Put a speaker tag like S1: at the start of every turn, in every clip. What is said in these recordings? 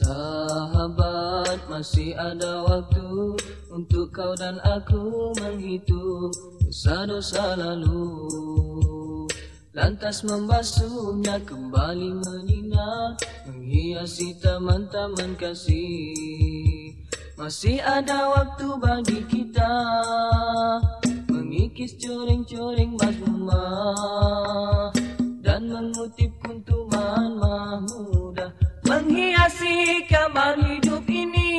S1: Sahabat masih ada waktu Untuk kau dan aku menghitung Dosa-dosa lalu. Lantas membasuhnya kembali menyinar Menghiasi taman-taman kasih. Masih ada waktu bagi kita Mengikis coring-coring mazmumah Dan mengutip kuntuman Kamar hidup ini.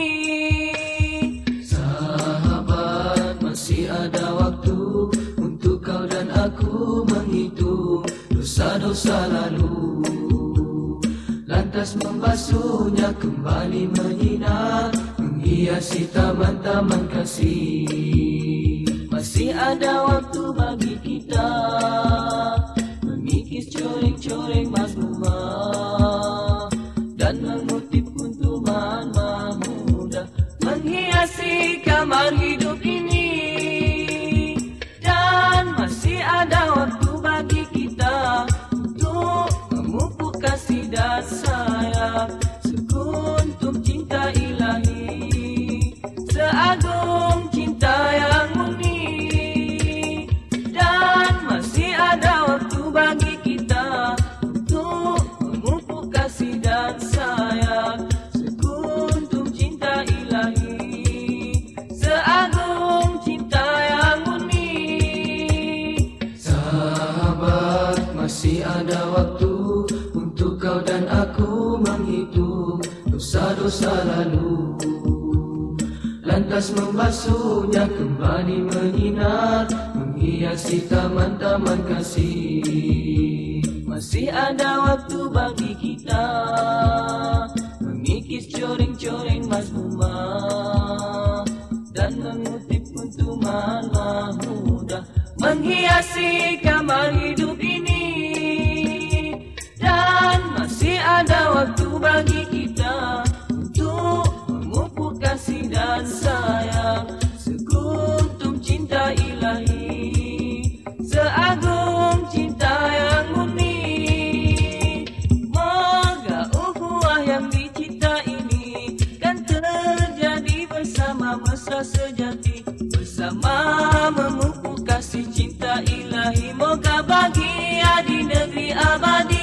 S1: Sahabat masih ada waktu Untuk kau dan aku menghitung Dosa-dosa lalu. Lantas membasuhnya kembali menyinar Menghiasi taman-taman kasih. Masih ada waktu bagi kita Mengikis coreng-coreng mazmumah Menghiasi kamar hidup ini. Dan masih ada waktu bagi kita Untuk memupuk kasih dan masih ada waktu Untuk kau dan aku menghitung Dosa-dosa lalu. Lantas membasuhnya kembali menyinar Menghiasi taman-taman kasih. Masih ada waktu bagi kita Mengikis coreng-coreng mazmumah Dan mengutip kuntuman mahmudah Menghiasi kamar hidup ada waktu bagi kita Untuk memupuk kasih dan sayang. Sekuntum cinta ilahi Seagung cinta yang murni. Moga ukhuwah yang dicipta ini Kan terjadi bersama mesra sejati. Bersama memupuk kasih cinta ilahi Moga bahagia di negeri abadi